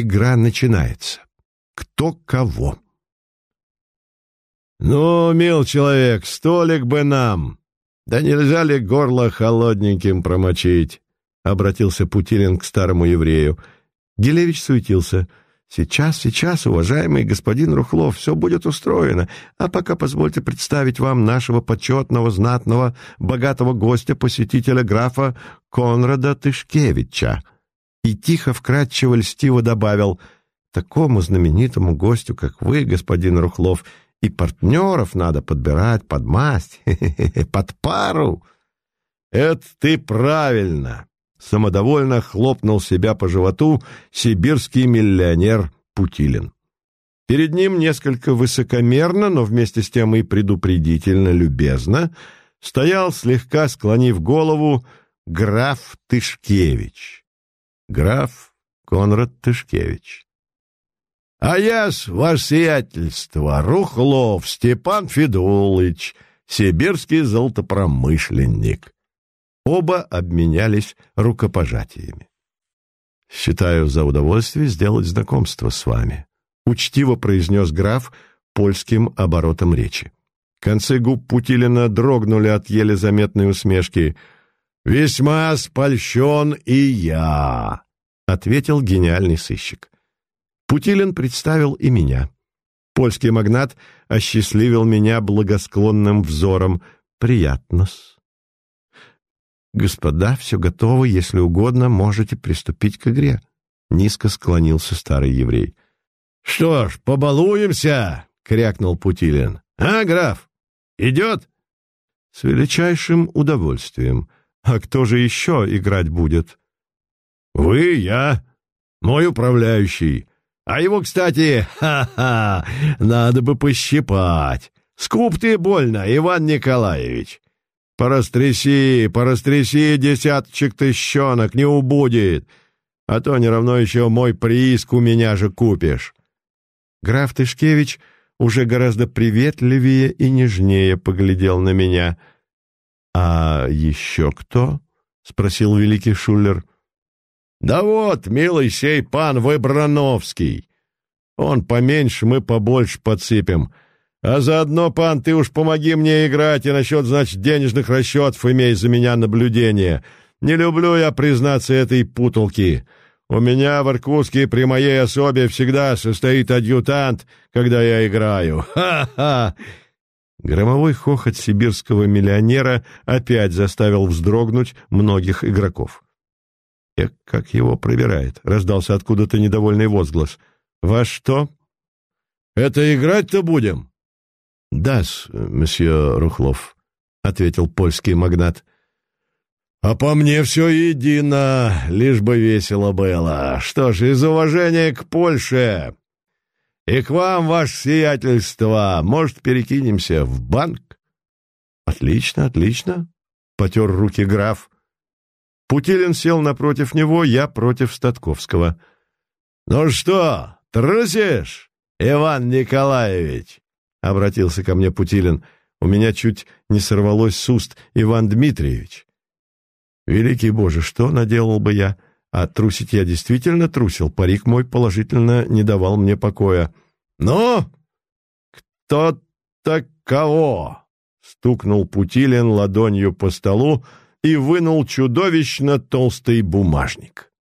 Игра начинается. Кто кого? «Ну, мил человек, столик бы нам! Да нельзя ли горло холодненьким промочить?» — обратился Путилин к старому еврею. Гелевич суетился. «Сейчас, сейчас, уважаемый господин Рухлов, все будет устроено, а пока позвольте представить вам нашего почетного, знатного, богатого гостя, посетителя графа Конрада Тышкевича». И тихо, вкратчиво, льстиво добавил, «Такому знаменитому гостю, как вы, господин Рухлов, — и партнеров надо подбирать под масть, под пару. Это ты правильно. Самодовольно хлопнул себя по животу сибирский миллионер Путилин. Перед ним несколько высокомерно, но вместе с тем и предупредительно любезно стоял, слегка склонив голову, граф Тышкевич. Граф Конрад Тышкевич. А я-с, ваше сиятельство, Рухлов Степан Федулыч, сибирский золотопромышленник. Оба обменялись рукопожатиями. «Считаю за удовольствие сделать знакомство с вами», — учтиво произнес граф польским оборотом речи. Концы губ Путилина дрогнули от еле заметной усмешки. «Весьма спольщен и я», — ответил гениальный сыщик. Путилин представил и меня. Польский магнат осчастливил меня благосклонным взором. Приятно-с. «Господа, все готово, если угодно, можете приступить к игре», — низко склонился старый еврей. «Что ж, побалуемся!» — крякнул Путилин. «А, граф, идет?» «С величайшим удовольствием. А кто же еще играть будет?» «Вы, я, мой управляющий. А его, кстати, ха-ха, надо бы пощипать. Скуп ты больно, Иван Николаевич. Порастряси, порастряси десяточек тыщенок, не убудет. А то не равно еще мой прииск у меня же купишь. Граф Тышкевич уже гораздо приветливее и нежнее поглядел на меня. — А еще кто? — спросил великий Шуллер. Да вот, милый сей пан Выбрановский. Он поменьше, мы побольше подсыпем. А заодно, пан, ты уж помоги мне играть и насчет, значит, денежных расчетов имей за меня наблюдение. Не люблю я, признаться, этой путалки. У меня в Иркутске при моей особе всегда состоит адъютант, когда я играю. Ха-ха!» Громовой хохот сибирского миллионера опять заставил вздрогнуть многих игроков. «Эк, как его проверяет!» — раздался откуда-то недовольный возглас. «Во что?» «Это играть-то будем?» «Да-с, месье Рухлов», — ответил польский магнат. «А по мне все едино, лишь бы весело было. Что ж, из уважения к Польше и к вам, ваше сиятельство, может, перекинемся в банк?» «Отлично, отлично», — потер руки граф. Путилин сел напротив него, я против Статковского. «Ну что, трусишь, Иван Николаевич?» — обратился ко мне Путилин. У меня чуть не сорвалось с уст Иван Дмитриевич. Великий Боже, что наделал бы я? А трусить я действительно трусил. Парик мой положительно не давал мне покоя. «Ну, кто-то кого?» — стукнул Путилин ладонью по столу, и вынул чудовищно толстый бумажник.